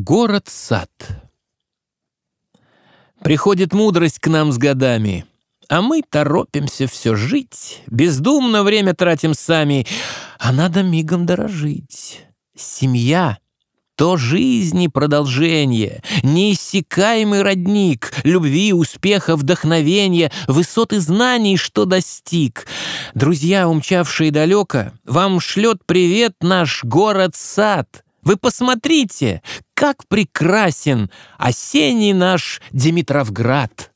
Город-сад. Приходит мудрость к нам с годами, а мы торопимся все жить, бездумно время тратим сами, а надо мигом дорожить. Семья — то жизни продолжение, неиссякаемый родник, любви, успеха, вдохновения, высоты знаний, что достиг. Друзья, умчавшие далеко, вам шлет привет наш город-сад — вы посмотрите, как прекрасен осенний наш Димитровград.